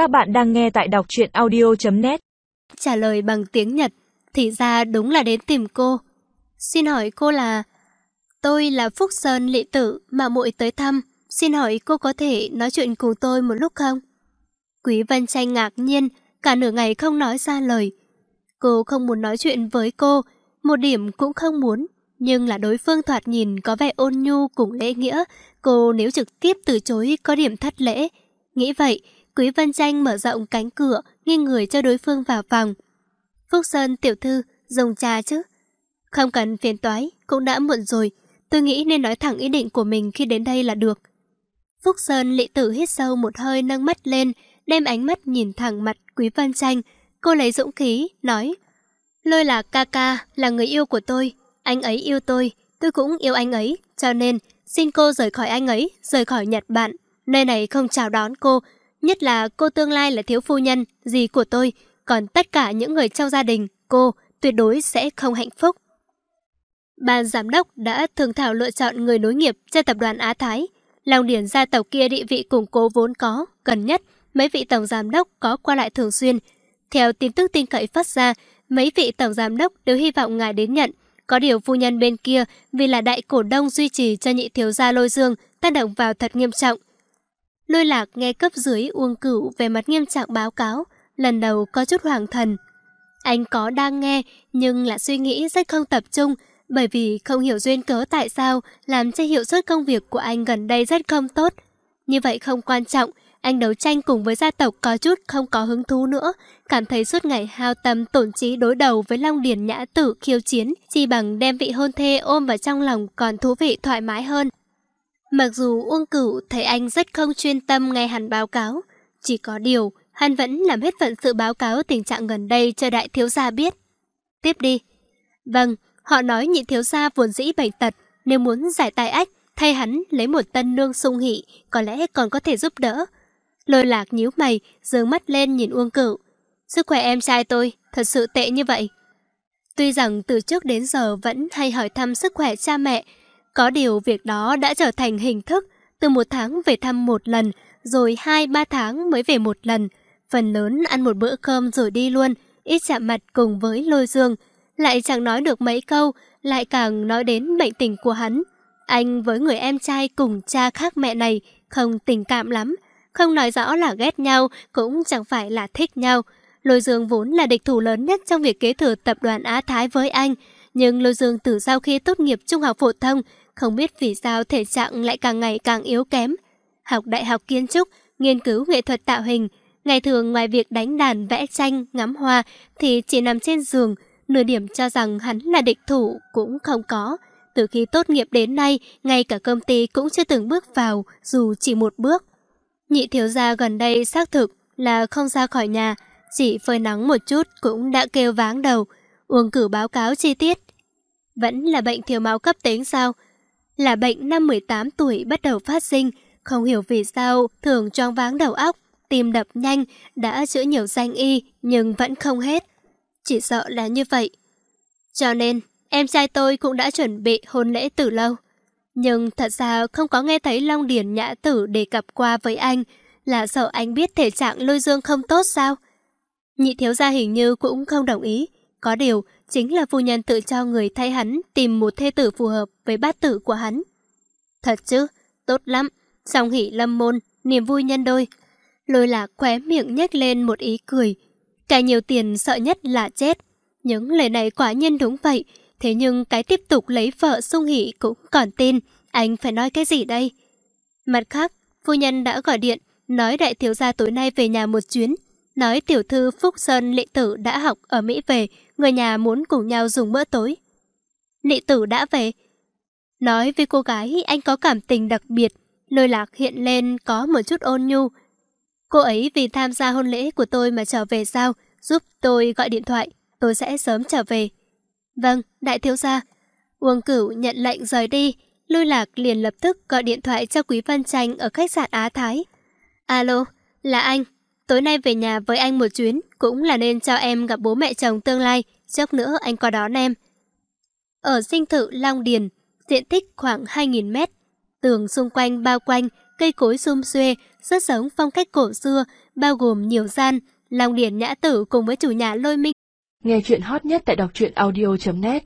Các bạn đang nghe tại đọc truyện audio.net Trả lời bằng tiếng Nhật, thì ra đúng là đến tìm cô. Xin hỏi cô là... Tôi là Phúc Sơn Lị Tử mà muội tới thăm. Xin hỏi cô có thể nói chuyện cùng tôi một lúc không? Quý Vân Tranh ngạc nhiên, cả nửa ngày không nói ra lời. Cô không muốn nói chuyện với cô, một điểm cũng không muốn. Nhưng là đối phương thoạt nhìn có vẻ ôn nhu cùng lễ nghĩa, cô nếu trực tiếp từ chối có điểm thất lễ. Nghĩ vậy, Quý Vân Tranh mở rộng cánh cửa, nghiêng người cho đối phương vào phòng. Phúc Sơn tiểu thư, dùng trà chứ? Không cần phiền toái, cũng đã muộn rồi. Tôi nghĩ nên nói thẳng ý định của mình khi đến đây là được. Phúc Sơn lị tử hít sâu một hơi nâng mắt lên, đem ánh mắt nhìn thẳng mặt Quý Vân Tranh. Cô lấy dũng khí, nói Lôi là ca ca, là người yêu của tôi. Anh ấy yêu tôi, tôi cũng yêu anh ấy. Cho nên, xin cô rời khỏi anh ấy, rời khỏi Nhật Bản. Nơi này không chào đón cô, Nhất là cô tương lai là thiếu phu nhân, gì của tôi, còn tất cả những người trong gia đình, cô tuyệt đối sẽ không hạnh phúc. Ban giám đốc đã thường thảo lựa chọn người nối nghiệp cho tập đoàn Á Thái. Long điển gia tộc kia địa vị củng cố vốn có, gần nhất, mấy vị tổng giám đốc có qua lại thường xuyên. Theo tin tức tin cậy phát ra, mấy vị tổng giám đốc đều hy vọng ngài đến nhận. Có điều phu nhân bên kia vì là đại cổ đông duy trì cho nhị thiếu gia lôi dương tác động vào thật nghiêm trọng. Lôi lạc nghe cấp dưới uông cửu về mặt nghiêm trọng báo cáo, lần đầu có chút hoàng thần. Anh có đang nghe, nhưng là suy nghĩ rất không tập trung, bởi vì không hiểu duyên cớ tại sao làm cho hiệu suất công việc của anh gần đây rất không tốt. Như vậy không quan trọng, anh đấu tranh cùng với gia tộc có chút không có hứng thú nữa, cảm thấy suốt ngày hao tâm tổn trí đối đầu với Long Điền Nhã Tử khiêu chiến, chỉ bằng đem vị hôn thê ôm vào trong lòng còn thú vị thoải mái hơn. Mặc dù Uông Cửu thấy anh rất không chuyên tâm nghe hắn báo cáo, chỉ có điều hắn vẫn làm hết phận sự báo cáo tình trạng gần đây cho đại thiếu gia biết. Tiếp đi. Vâng, họ nói nhị thiếu gia vốn dĩ bệnh tật, nếu muốn giải tai ách, thay hắn lấy một tân nương sung hỷ, có lẽ còn có thể giúp đỡ. Lôi lạc nhíu mày, dường mắt lên nhìn Uông Cửu. Sức khỏe em trai tôi, thật sự tệ như vậy. Tuy rằng từ trước đến giờ vẫn hay hỏi thăm sức khỏe cha mẹ, có điều việc đó đã trở thành hình thức, từ một tháng về thăm một lần, rồi hai ba tháng mới về một lần. Phần lớn ăn một bữa cơm rồi đi luôn, ít chạm mặt cùng với lôi dương. Lại chẳng nói được mấy câu, lại càng nói đến bệnh tình của hắn. Anh với người em trai cùng cha khác mẹ này không tình cảm lắm. Không nói rõ là ghét nhau, cũng chẳng phải là thích nhau. Lôi Dương vốn là địch thủ lớn nhất trong việc kế thừa tập đoàn Á Thái với anh. Nhưng Lôi Dương từ sau khi tốt nghiệp trung học phổ thông không biết vì sao thể trạng lại càng ngày càng yếu kém. Học đại học kiến trúc, nghiên cứu nghệ thuật tạo hình, ngày thường ngoài việc đánh đàn, vẽ tranh, ngắm hoa thì chỉ nằm trên giường, nửa điểm cho rằng hắn là địch thủ cũng không có. Từ khi tốt nghiệp đến nay, ngay cả công ty cũng chưa từng bước vào, dù chỉ một bước. Nhị thiếu gia gần đây xác thực là không ra khỏi nhà, chỉ phơi nắng một chút cũng đã kêu váng đầu. Uông cử báo cáo chi tiết. Vẫn là bệnh thiếu máu cấp tính sao? là bệnh năm 18 tuổi bắt đầu phát sinh, không hiểu vì sao thường choáng váng đầu óc, tim đập nhanh, đã chữa nhiều danh y nhưng vẫn không hết. Chỉ sợ là như vậy. Cho nên, em trai tôi cũng đã chuẩn bị hôn lễ từ lâu. Nhưng thật ra không có nghe thấy Long Điền Nhã Tử đề cập qua với anh, là sợ anh biết thể trạng lôi dương không tốt sao? Nhị thiếu gia hình như cũng không đồng ý. Có điều, chính là phu nhân tự cho người thay hắn tìm một thê tử phù hợp với bát tử của hắn. Thật chứ, tốt lắm, song hỷ lâm môn, niềm vui nhân đôi. Lôi lạc khóe miệng nhếch lên một ý cười. Cái nhiều tiền sợ nhất là chết. Những lời này quả nhiên đúng vậy, thế nhưng cái tiếp tục lấy vợ sung hỷ cũng còn tin, anh phải nói cái gì đây? Mặt khác, phu nhân đã gọi điện, nói đại thiếu gia tối nay về nhà một chuyến, nói tiểu thư Phúc Sơn lệ tử đã học ở Mỹ về, người nhà muốn cùng nhau dùng bữa tối. Lệ tử đã về. Nói với cô gái anh có cảm tình đặc biệt, lôi lạc hiện lên có một chút ôn nhu. Cô ấy vì tham gia hôn lễ của tôi mà trở về sao, giúp tôi gọi điện thoại, tôi sẽ sớm trở về. Vâng, đại thiếu gia. Uông cửu nhận lệnh rời đi, lôi lạc liền lập tức gọi điện thoại cho Quý Văn Tranh ở khách sạn Á Thái. Alo, là anh, Tối nay về nhà với anh một chuyến, cũng là nên cho em gặp bố mẹ chồng tương lai, chốc nữa anh qua đón em. Ở sinh thự Long Điền, diện tích khoảng 2.000 mét, tường xung quanh bao quanh, cây cối xum xuê, rất giống phong cách cổ xưa, bao gồm nhiều gian, Long Điền Nhã Tử cùng với chủ nhà Lôi Minh. Nghe chuyện hot nhất tại đọc truyện audio.net